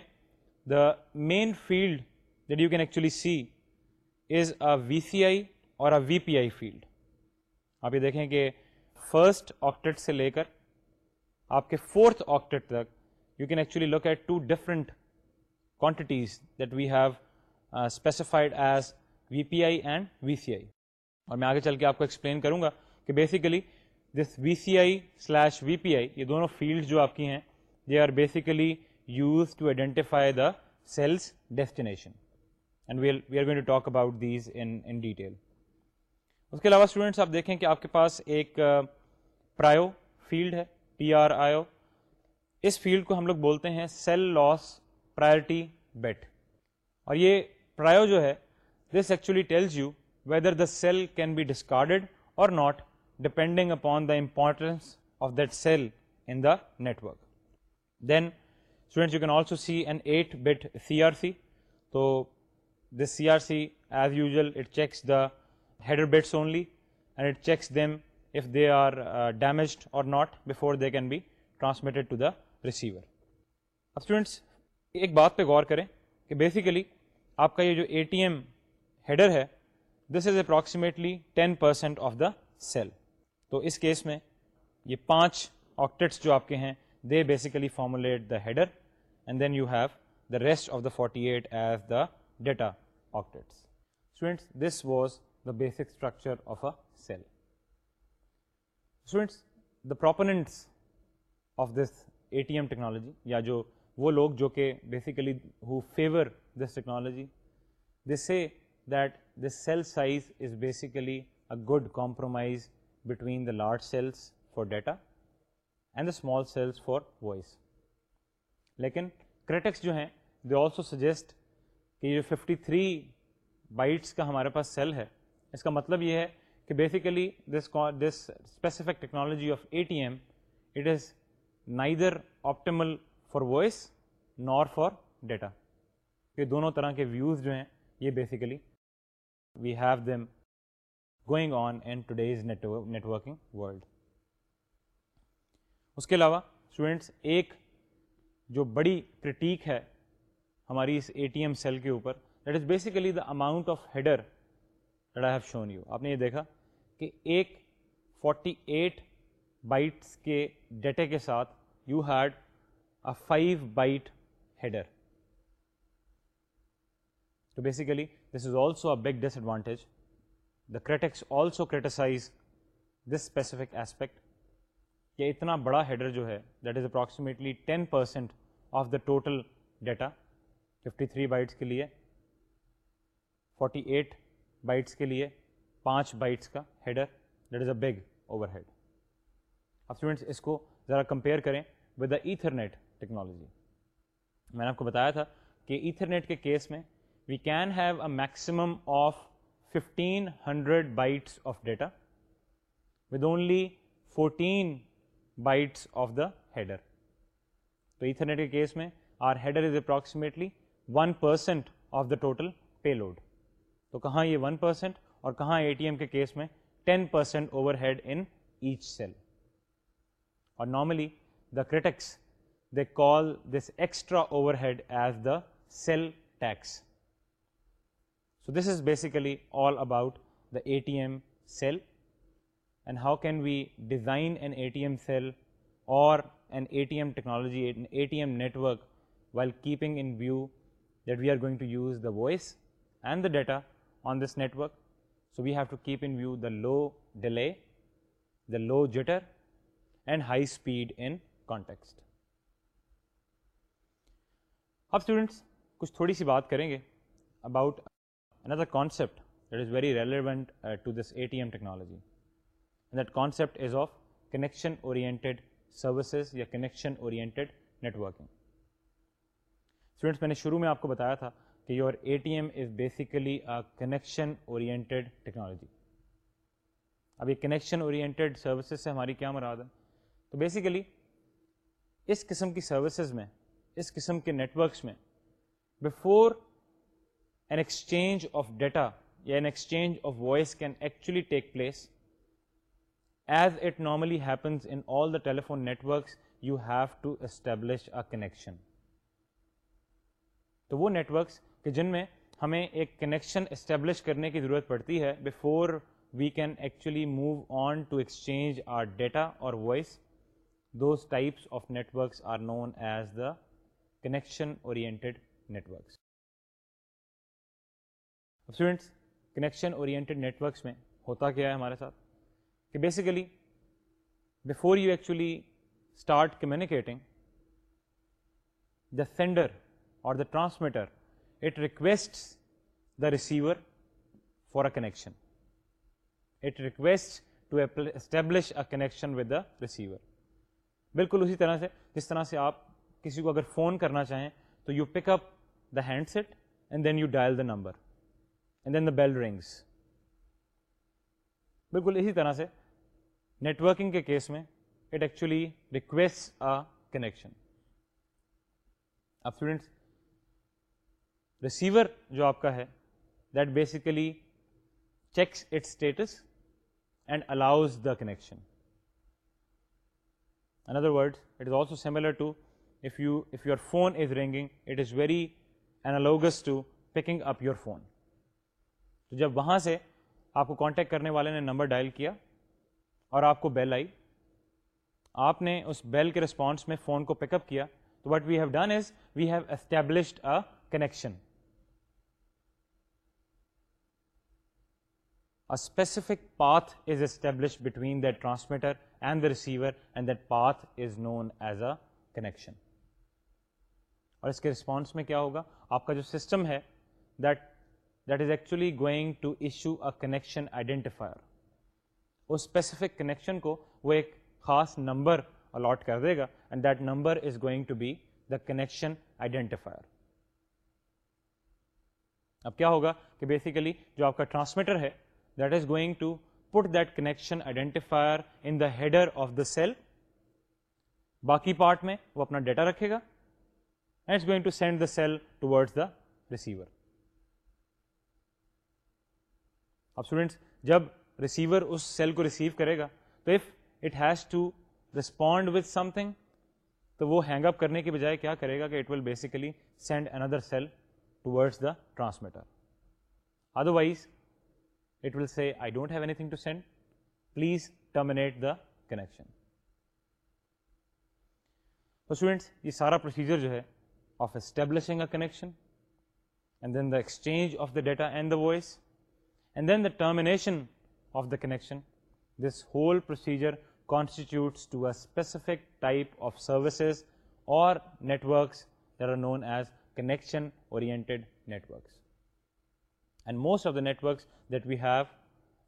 the main field field that you can actually see see is a a V V I I اور پی آپ یہ دیکھیں کہ فرسٹ آکٹیٹ سے لے کر آپ کے فورتھ آکٹیٹ تک you can actually look at two different quantities that we have specified as V P I and V C I اور میں آگے چل کے آپ کو ایکسپلین کروں گا کہ basically this V C I slash V P I یہ دونوں فیلڈ جو آپ کی ہیں they are basically use to identify the cells destination and we are to talk about these in detail اس کے علاوہ اسٹوڈنٹس آپ دیکھیں کہ آپ کے پاس ایک پرایو فیلڈ ہے پی آر آئی او اس فیلڈ کو ہم لوگ بولتے ہیں سیل لاس پرائرٹی بیٹ اور یہ پرایو جو ہے this actually tells you whether the cell can be discarded or not depending upon the importance of دل in the network then students so C N eight bit C R C تو this C R C is یوزرف they are damaged or not before they can be transmitted اب اسٹوڈینٹس ایک بات پہ غور کریں کہ بیسیکلی آپ کا یہ جو اے ٹی ایم ہیڈر ہے this is approximately ten percent of the cell تو اس کیس میں یہ پانچ آکٹیٹس جو آپ کے ہیں they basically formulate the header and then you have the rest of the forty eight as the data octets students this was the basic structure of a cell students the proponents of this A T M technology یا جو وہ لوگ جو کہ basically who favour this technology this say that this cell size is basically a good compromise between the large cells for data and the small cells for voice لیکن کریٹکس جو ہیں دے آلسو سجیسٹ کہ جو ففٹی تھری بائٹس کا ہمارے پاس سیل ہے اس کا مطلب یہ ہے کہ basically this this specific technology of A T M it is neither آپٹیبل for voice nor for data یہ دونوں طرح کے ویوز جو ہیں یہ basically we have them going on and today networking اس کے علاوہ اسٹوڈینٹس ایک جو بڑی کرٹیک ہے ہماری اس اے ٹی ایم سیل کے اوپر that is basically the amount of header that I have shown you آپ نے یہ دیکھا کہ ایک فورٹی ایٹ بائٹس کے ڈیٹے کے ساتھ you had a five byte header تو basically this is also a big disadvantage the critics also criticise this specific aspect کہ اتنا بڑا ہیڈر جو ہے that is approximately ten percent of the total data fifty three bytes کے لیے فورٹی ایٹ بائٹس کے لیے پانچ بائٹس کا header that is a big overhead اب اسٹوڈینٹس اس کو ذرا کمپیئر کریں ود دا ایتھرنیٹ ٹیکنالوجی میں نے آپ کو بتایا تھا کہ ایتھرنیٹ کے کیس میں we can have a maximum of fifteen hundred bytes of data with only fourteen of the header تو ایتھرنیٹ کے کیس میں our header is approximately one percent of the total payload تو کہاں یہ ون پرسینٹ اور کہاں اے ٹی ایم کے کیس میں ten percent overhead in each cell اور normally the critics the call this extra overhead as the cell tax this is basically all about the A T M cell and how can we design an A T M cell or an A T M technology A T M network while keeping in view that we are going to use the voice and the data on this network so we have to keep in view the low delay the low jitter and high speed in context اب اسٹوڈنٹس کچھ تھوڑی سی بات کریں گے about concept is very relevant A T M technology connection oriented services یا کنیکشن اوریئنٹیڈ نیٹورکنگ اسٹوڈینٹس میں نے شروع میں آپ کو بتایا تھا کہ your A T M is basically connection oriented technology اب یہ کنیکشن اورینٹیڈ سروسز سے ہماری کیا مراد ہے تو بیسیکلی اس قسم کی سروسز میں اس قسم کے نیٹ ورکس میں بفور ج آف ڈیٹا یا an exchange of voice can actually take place as it normally happens in all the telephone networks you have to establish a connection تو وہ نیٹورکس کے جن میں ہمیں ایک کنیکشن اسٹیبلش کرنے کی ضرورت پڑتی ہے before we can actually move on to exchange our data or voice those of networks are known as the connection oriented networks connection oriented networks میں ہوتا کیا ہے ہمارے ساتھ کہ basically before you actually start communicating the sender اور the transmitter it request the receiver for a connection it request to establish a connection with the receiver بالکل اسی طرح سے جس طرح سے آپ کسی کو اگر فون کرنا چاہیں تو you pick up the handset and then you dial the number and then the bell rings بالکل اسی طرح سے نیٹورکنگ کے کیس میں it actually request a connection اب اسٹوڈینٹس ریسیور جو آپ کا ہے that basically checks it status and allows the connection in other word it is also similar to if you if your phone is ringing it is very analogous to picking up your phone تو جب وہاں سے آپ کو کانٹیکٹ کرنے والے نے نمبر ڈائل کیا اور آپ کو بیل آئی آپ نے اس بیل کے رسپانس میں فون کو پک اپ کیا تو what we have done is we have established a connection specific path is establish between the transmitter and the receiver and that is know as a connection اور اس کے رسپونس میں کیا ہوگا آپ کا جو سسٹم ہے that that is actually going to issue a connection identifier specific connection کو وہ ایک خاص نمبر الاٹ کر دے گا and that number is going to be the connection identifier اب کیا ہوگا کہ بیسیکلی جو آپ کا ٹرانسمیٹر ہے that is going to put دنیکشن identifier in the header of the cell باقی پارٹ میں وہ اپنا ڈیٹا رکھے گا and going to send the cell towards the receiver اب اسٹوڈینٹس جب ریسیور اس سیل کو ریسیو کرے گا تو if it has to respond with something تو وہ ہینگ اپ کرنے کے بجائے کیا کرے گا کہ it will basically send another cell to the transmitter otherwise it will C I don't have anything to send please terminate the connection تو اسٹوڈینٹس یہ سارا پروسیجر جو ہے of establishing a connection and then the exchange of the data and the voice and then the termination of the connection. This whole procedure constitutes to a specific type of services or networks that are known as connection oriented networks. And most of the networks that we have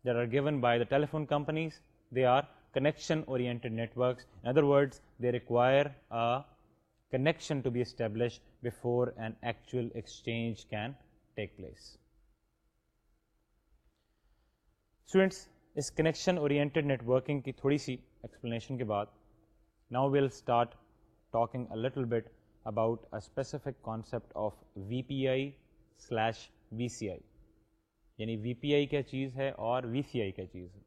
that are given by the telephone companies, they are connection oriented networks. In other words, they require a connection to be established before an actual exchange can take place. Students اس کنیکشن اورینٹیڈ نیٹورکنگ کی تھوڑی سی ایکسپلینیشن کے بعد now will start talking a little bit about a specific concept of V P I slash V C I یعنی وی پی آئی کیا چیز ہے اور وی سی آئی کیا چیز ہے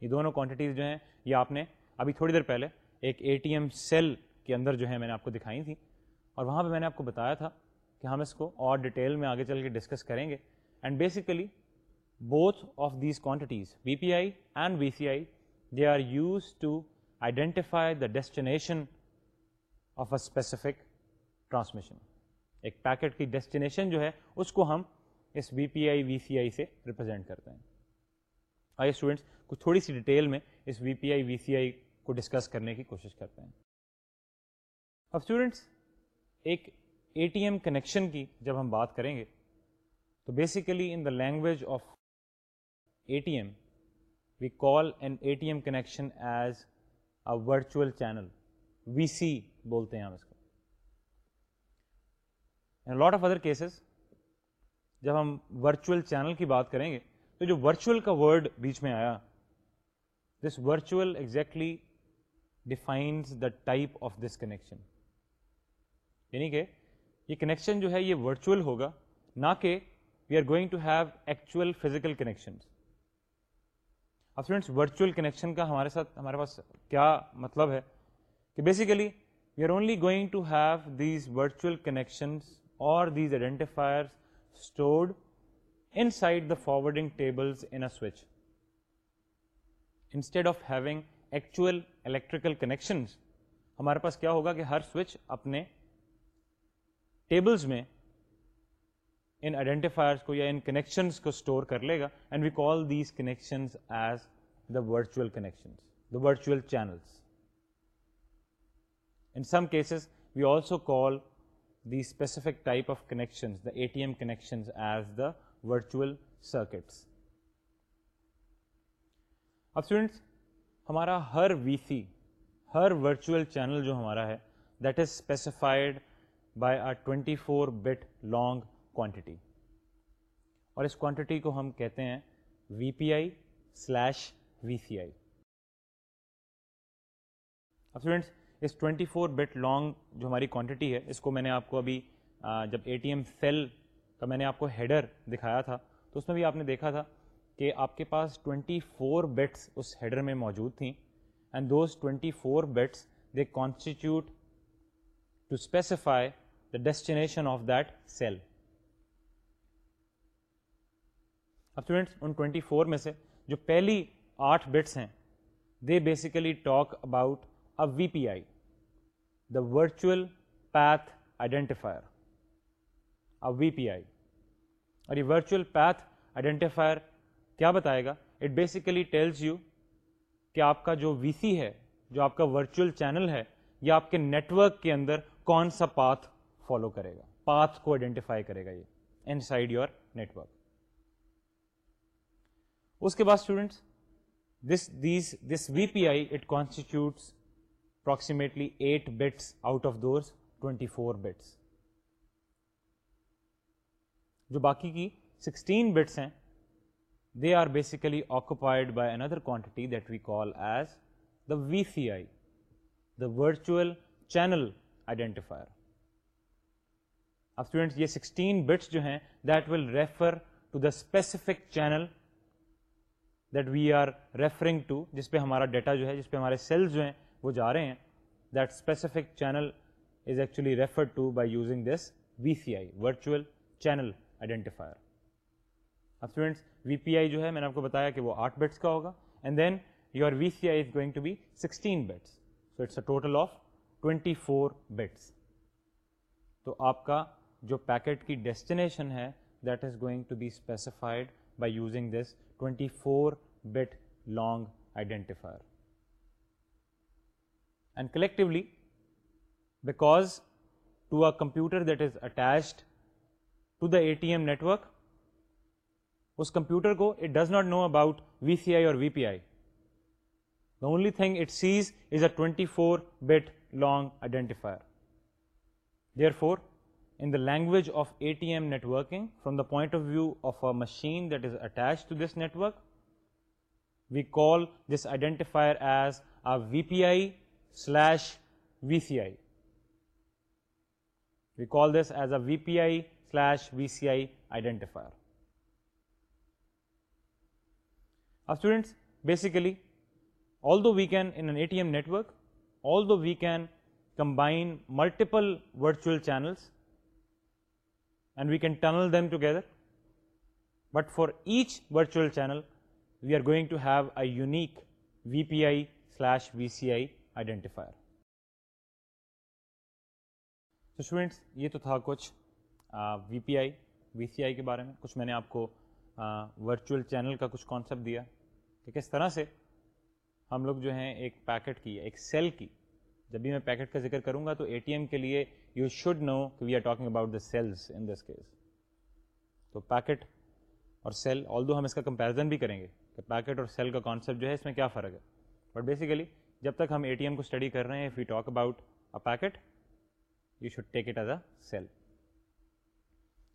یہ دونوں کوانٹٹیز جو ہیں یہ آپ نے ابھی تھوڑی دیر پہلے ایک اے ٹی ایم سیل کے اندر جو ہے میں نے آپ کو دکھائی تھیں اور وہاں پہ میں نے آپ کو بتایا تھا کہ ہم اس کو اور ڈیٹیل میں آگے چل کے ڈسکس کریں گے and basically these quantities V P I and V C I they are use to identify the destination of a specific transmission ایک پیکٹ کی ڈیسٹینیشن جو ہے اس کو ہم اس V P I V C I سے ریپرزینٹ کرتے ہیں آئیے اسٹوڈنٹس کچھ تھوڑی سی ڈیٹیل میں اس V P I V C I کو ڈسکس کرنے کی کوشش کرتے ہیں اب اسٹوڈنٹس ایک اے ٹی ایم کنیکشن کی جب ہم بات کریں گے تو basically in the language of T M we call and A T M connection as a virtual channel V C بولتے ہیں لاٹ آف ادر کیسز جب ہم ورچوئل چینل کی بات کریں گے تو جو ورچوئل کا ورڈ بیچ میں آیا this virtual exactly defines the type of this connection یعنی کہ یہ کنیکشن جو ہے یہ ورچوئل ہوگا نہ کہ we are going to have actual physical connection اب فرینڈس ورچوئل کنیکشن کا ہمارے ساتھ ہمارے پاس کیا مطلب ہے کہ basically we are only going to have these virtual connection اور these identifier stored inside the forwarding tables switch instead of having actual electrical connection ہمارے پاس کیا ہوگا کہ ہر سوئچ اپنے ٹیبلز میں ان آئیڈینٹیفائرس کو یا ان کنیکشنس کو اسٹور کر لے گا and we call these connections as the virtual connections the virtual channels in some cases we also call the specific type of connections the A T M connections as the virtual circuits اب اسٹوڈینٹس ہمارا ہر وی سی ہر ورچوئل چینل جو ہمارا ہے that is specified by a twenty four bit long quantity اور اس کوانٹٹی کو ہم کہتے ہیں V P I slash V C I اب اسٹوڈینٹس اس 24 فور بیٹ لانگ جو ہماری کوانٹٹی ہے اس کو میں نے آپ کو ابھی جب اے ٹی ایم سیل کا میں نے آپ کو ہیڈر دکھایا تھا تو اس میں بھی آپ نے دیکھا تھا کہ آپ کے پاس ٹوینٹی فور بیٹس اس ہیڈر میں موجود تھیں and those 24 four bits they constitute to specify the destination of that cell اب اسٹوڈینٹس ٹوینٹی فور میں سے جو پہلی آٹھ بٹس ہیں they basically talk about a V P I the virtual path identifier V P I اور یہ ورچوئل پیتھ آئیڈینٹیفائر کیا بتائے گا اٹ بیسیکلی ٹیلز یو کہ آپ کا جو وی سی ہے جو آپ کا ورچوئل چینل ہے یا آپ کے نیٹورک کے اندر کون سا پاتھ فالو کرے گا پاتھ کو آئیڈینٹیفائی کرے گا یہ ان سائڈ یور نیٹورک اس کے بعد students this these this V P I it constitute approximately eight bits out of those twenty four bits جو باقی کی سکسٹین بٹس ہیں they are basically occupied by another quantity that we call as the V P I the virtual channel identifier اب اسٹوڈینٹس یہ سکسٹین بٹس جو ہیں that will refer to the specific channel جس پہ ہمارا ڈیٹا جو ہے جس پہ ہمارے سیلز جو ہیں وہ جا رہے ہیں that specific channel is actually refer to by using this V C I virtual channel identifier اب اسٹوڈینٹس وی پی آئی جو ہے میں نے آپ کو بتایا کہ وہ آٹھ بیٹس کا ہوگا and then you are V C I is going to be sixteen bits so it's a total of twenty four bits تو آپ کا جو پیکٹ کی ڈیسٹینیشن ہے that is going to be specified by using this twenty four bit long identifier and collectively back to a computer that is at the T M network اس کمپیوٹر کو it does not know about V C I اور وی پی آئی دالی thing it sees is a twenty four bit long identifier therefore language of M networking فرومٹ machine we call this I as V C I we call this as a V P آئیش V C I I belly the we can M network all the we can combine multiple virtual channels we can tunnel them together but for each virtual channel we are going to have a unique V P I slash V C I identifier students یہ تو تھا کچھ V P I V C I کے بارے میں کچھ میں نے آپ کو ورچوئل چینل کا کچھ کانسیپٹ دیا کہ کس طرح سے ہم لوگ جو ہیں ایک پیکٹ کی ایک سیل کی جب بھی میں پیکٹ کا ذکر کروں گا تو اے ٹی ایم کے لیے یو شوڈ نو کہ we are talking about the cells in this case تو پیکٹ اور سیل آل دو ہم اس کا کمپیرزن بھی کریں گے کہ پیکٹ اور سیل کا کانسیپٹ جو ہے اس میں کیا فرق ہے بٹ بیسیکلی جب تک ہم اے ٹی ایم کو اسٹڈی کر رہے ہیں if you talk about a packet you should take it as a cell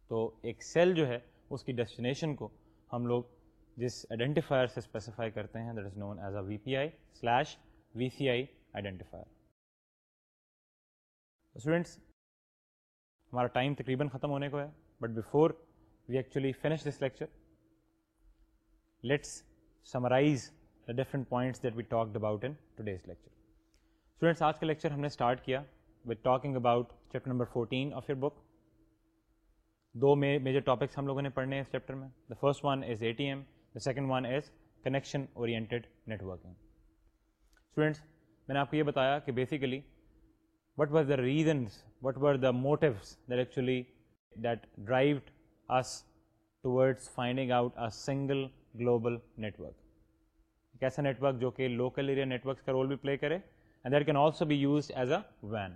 تو ایک سیل جو ہے اس کی ڈیسٹینیشن کو ہم لوگ جس آئیڈینٹیفائر سے اسپیسیفائی کرتے ہیں that is known as a V P I slash V C I identifier students ہمارا ٹائم تقریباً ختم ہونے کو ہے but before we actually finish this lecture let's summarize the different points that we talk about in today's lecture students آج کا لیکچر ہم نے اسٹارٹ کیا with talking about chapter number fourteen of your book دو میجر ٹاپکس ہم لوگوں نے پڑھنے ہیں اس چیپٹر میں the first one is A T M the second one is connection net networking students میں نے آپ کو یہ بتایا کہ basically what are the reasons what are the motives that actually that drives finding out single global network ایک ایسا نیٹ ورک جو کہ لوکل ایریا نیٹ ورکس کا رول بھی پلے کرے and that can also be use as a وین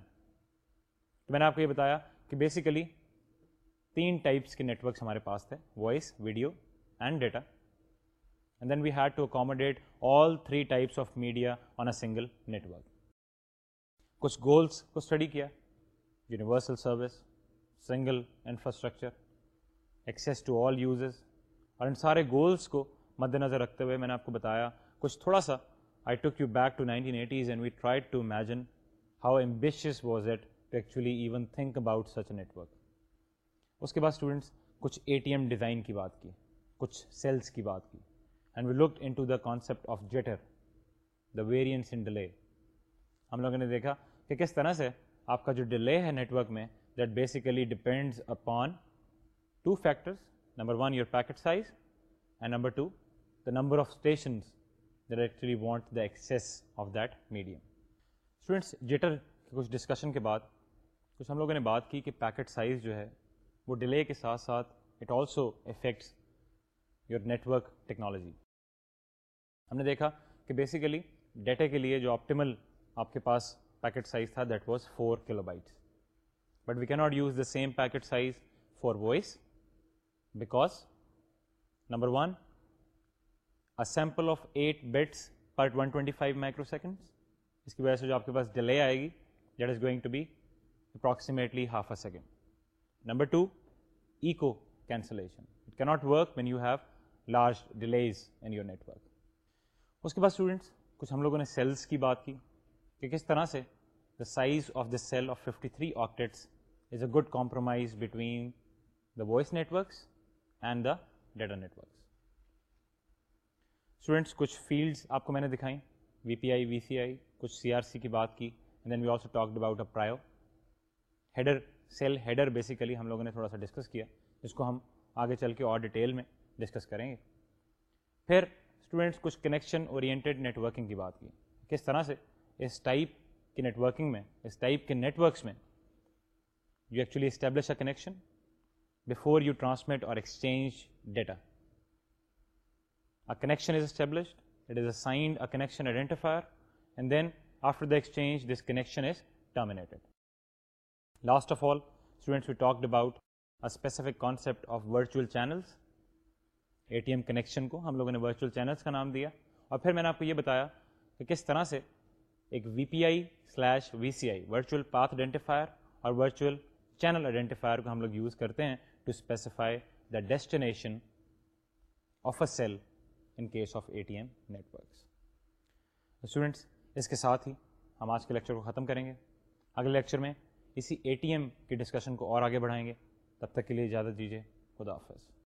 تو میں نے آپ کو یہ بتایا کہ بیسیکلی تین ٹائپس کے نیٹورکس ہمارے پاس تھے voice video and data then we had to accommodate all three types of media on a single network کچھ گولس کو اسٹڈی کیا universal service single infrastructure access to all یوزز اور ان سارے گولس کو مد نظر رکھتے ہوئے میں نے آپ کو بتایا کچھ تھوڑا سا I took you back to nineteen eighties and we try to imagine how ambitious was it to actually even think about such network اس کے بعد اسٹوڈنٹس کچھ اے ٹی ایم ڈیزائن کی بات کی کچھ سیلس کی بات کی and we look in to the concept of jitter the variance in delay ہم لوگوں نے دیکھا کہ کس طرح سے آپ کا جو ڈیلے ہے نیٹورک میں that basically depends upon two factors number one your packet size and number two the number of stations directly want the access of that medium students jitter کے کچھ ڈسکشن کے بعد کچھ ہم لوگوں نے بات کی کہ پیکٹ سائز جو ہے وہ ڈیلے کے ساتھ ساتھ it also affects your network technology ہم نے دیکھا کہ بیسیکلی ڈیٹا کے لیے جو آپٹیمل آپ کے پاس پیکٹ سائز تھا that was four kilo bytes but we کی not use the same packet size for voice because number one a sample of eight bits per one twenty five microseconds اس کی وجہ سے جو آپ کے پاس ڈیلے آئے گی that is going to be approximately half a second number two echo cancellation it can not work when you have large delays in your network اس کے بعد اسٹوڈنٹس کچھ ہم لوگوں نے سیلس کی بات کی کہ کس طرح سے the size of the cell of fifty three octets is a good compromise between the voice networks and the data networks students کچھ فیلڈس آپ کو میں نے دکھائیں V P I V C I کچھ سی آر سی کی بات کی and then we also talked about a پرایو header cell header basically ہم لوگوں نے تھوڑا سا ڈسکس کیا جس کو ہم آگے چل کے اور ڈیٹیل میں ڈسکس کریں گے پھر اسٹوڈنٹس کچھ کنیکشن اورینٹیڈ نیٹ ورکنگ کی بات کی کس طرح سے اس ٹائپ نیٹ نیٹورکنگ میں اس ٹائپ کے نیٹ ورکس میں you actually establish a connection before you transmit اور exchange data connection is established it is a signed connection identifier and then after the exchange this connection is terminated last of all students we talked about specific concept of virtual channels A T M connection کو ہم لوگوں نے ورچوئل چینلس کا نام دیا اور پھر میں نے آپ کو یہ بتایا کہ کس طرح سے ایک V P I slash V C I virtual path identifier اور ورچوئل چینل آئیڈینٹیفائر کو ہم لوگ یوز کرتے ہیں to specify the destination of a cell in case of A T M networks students اس کے ساتھ ہی ہم آج کے لیکچر کو ختم کریں گے اگلے لیکچر میں اسی اے ٹی ایم کی ڈسکشن کو اور آگے بڑھائیں گے تب تک کے لیے اجازت دیجیے خدا حافظ